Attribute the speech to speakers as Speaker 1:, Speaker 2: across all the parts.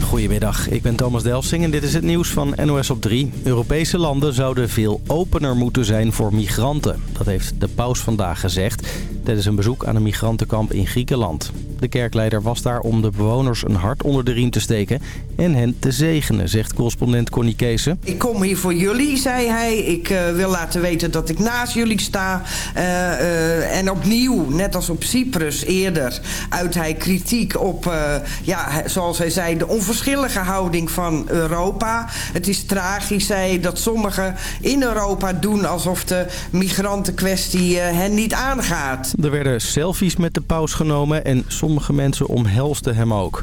Speaker 1: Goedemiddag, ik ben Thomas Delsing en dit is het nieuws van NOS op 3. Europese landen zouden veel opener moeten zijn voor migranten. Dat heeft de paus vandaag gezegd tijdens een bezoek aan een migrantenkamp in Griekenland. De kerkleider was daar om de bewoners een hart onder de riem te steken en hen te zegenen, zegt correspondent Connie Keese.
Speaker 2: Ik kom hier voor jullie, zei hij. Ik uh, wil laten weten dat ik naast jullie sta. Uh, uh, en opnieuw, net als op Cyprus eerder, uit hij kritiek op, ja, zoals hij zei, de onverschillige houding van Europa. Het is tragisch, zei dat sommigen in Europa doen alsof de migrantenkwestie hen niet aangaat.
Speaker 1: Er werden selfies met de paus genomen en sommige mensen omhelsten hem ook.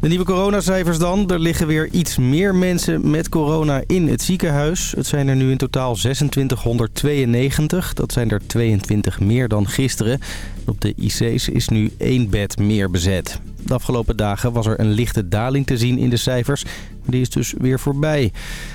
Speaker 1: De nieuwe coronacijfers dan. Er liggen weer iets meer mensen met corona in het ziekenhuis. Het zijn er nu in totaal 2692. Dat zijn er 22 meer dan gisteren. Op de IC's is nu één bed meer bezet. De afgelopen dagen was er een lichte daling te zien in de cijfers. Die is dus weer voorbij.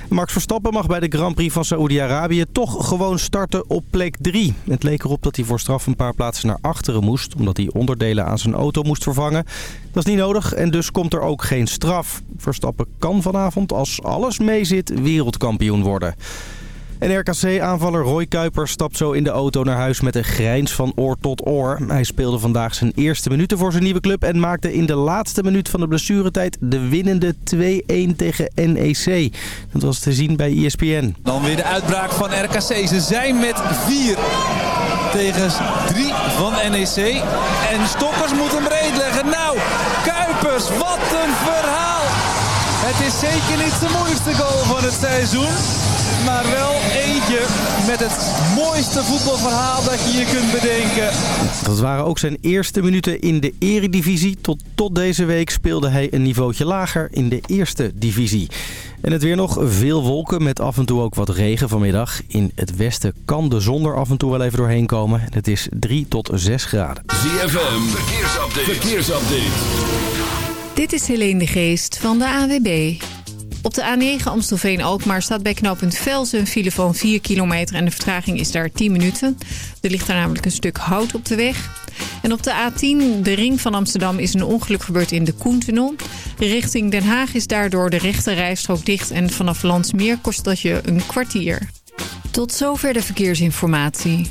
Speaker 1: Max Verstappen mag bij de Grand Prix van Saoedi-Arabië toch gewoon starten op plek 3. Het leek erop dat hij voor straf een paar plaatsen naar achteren moest... omdat hij onderdelen aan zijn auto moest vervangen. Dat is niet nodig en dus komt er ook geen straf. Verstappen kan vanavond, als alles meezit, wereldkampioen worden. En RKC-aanvaller Roy Kuiper stapt zo in de auto naar huis met een grijns van oor tot oor. Hij speelde vandaag zijn eerste minuten voor zijn nieuwe club... en maakte in de laatste minuut van de blessuretijd de winnende 2-1 tegen NEC. Dat was te zien bij ESPN.
Speaker 3: Dan weer de uitbraak van RKC. Ze zijn met 4 tegen 3 van NEC. En Stokkers moet hem breed leggen. Nou, Kuipers, wat een verhaal! Het is zeker niet de moeilijkste goal van het seizoen. Maar wel eentje met het mooiste voetbalverhaal dat je je kunt bedenken.
Speaker 1: Dat waren ook zijn eerste minuten in de eredivisie. Tot, tot deze week speelde hij een niveautje lager in de eerste divisie. En het weer nog veel wolken met af en toe ook wat regen vanmiddag. In het westen kan de zon er af en toe wel even doorheen komen. Het is 3 tot 6 graden.
Speaker 4: ZFM, verkeersupdate. verkeersupdate.
Speaker 5: Dit is Helene de Geest van de AWB. Op de A9 Amstelveen-Alkmaar staat bij knooppunt Velsen een file van 4 kilometer... en de vertraging is daar 10 minuten. Er ligt daar namelijk een stuk hout op de weg. En op de A10, de ring van Amsterdam, is een ongeluk gebeurd in de Koentunnel. Richting Den Haag is daardoor de rechte rijstrook dicht... en vanaf Landsmeer kost dat je een kwartier. Tot zover de verkeersinformatie.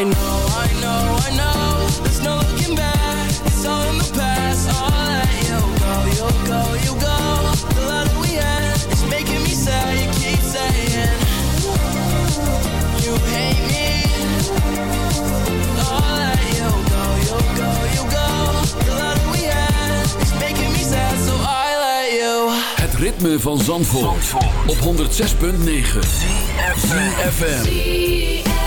Speaker 6: I know, I know, I know. There's no looking back. It's all in the past. I'll let you go, you'll go, you go. The love that we had Is making me sad. You keep saying You hate me. I'll let you go, you'll go, you go. The love that we had Is making me sad. So I let you.
Speaker 7: Het ritme van Zandvoort, op 106.9 ZFM.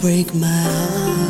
Speaker 8: Break my heart?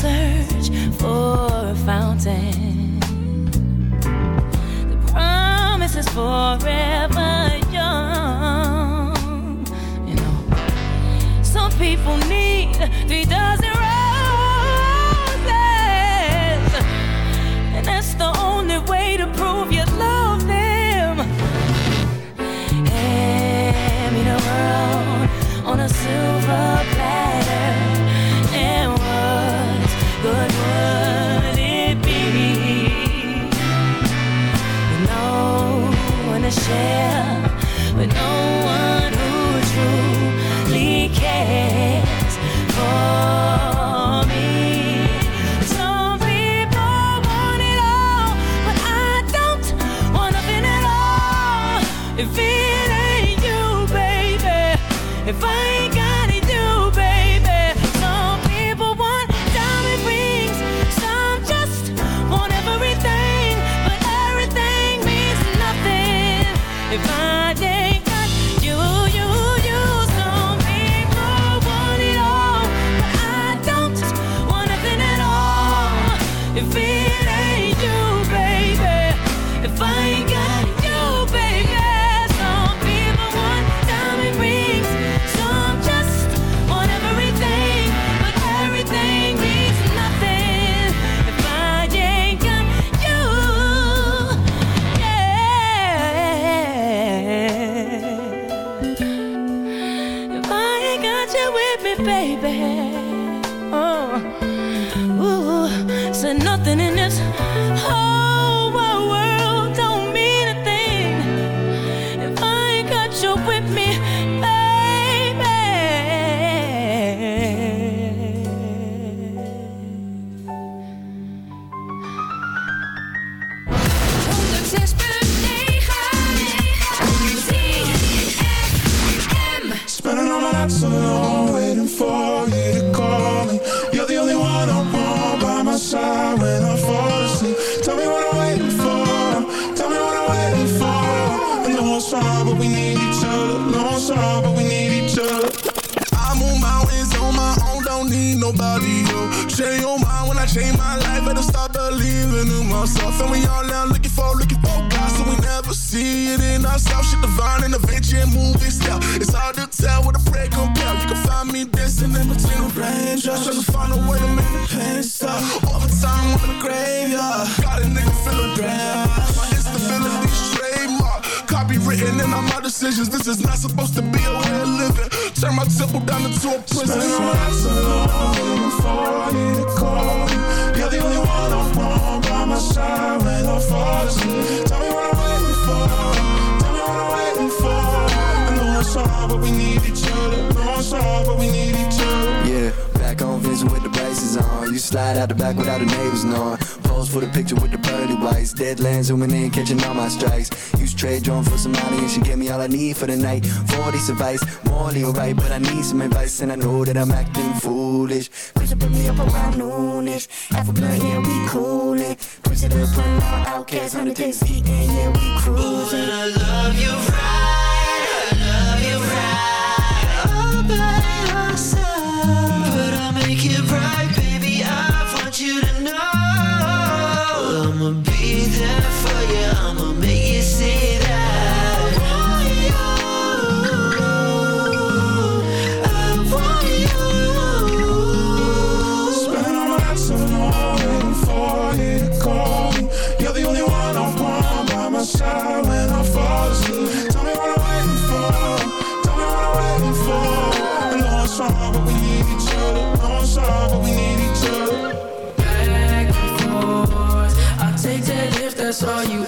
Speaker 9: closer If I
Speaker 10: ground. My instability's trademark, copywritten in all my decisions. This is not supposed to be a way of living. Turn my temple down into a prison. Spend right so long before you call. You're the only one I want by my side when I fall asleep. Tell me what I'm waiting for. Tell me what I'm waiting for. I know it's hard, but we need each other. I Know it's hard, but we need each other.
Speaker 6: Yeah back on, vision with the braces on. You slide out the back without the neighbors knowing. Pose for the picture with the pearly whites. Deadlands zooming in, catching all my strikes. Use trade drone for some money, and she gave me all I need for the night. 40 advice, morally alright, but I need some advice, and I know that I'm acting foolish. Push it, put me up around noonish. Half a blunt, yeah, we cool it. Push it up, put outcast, 100 days eating, yeah, we cruising. Ooh, I love you right. saw you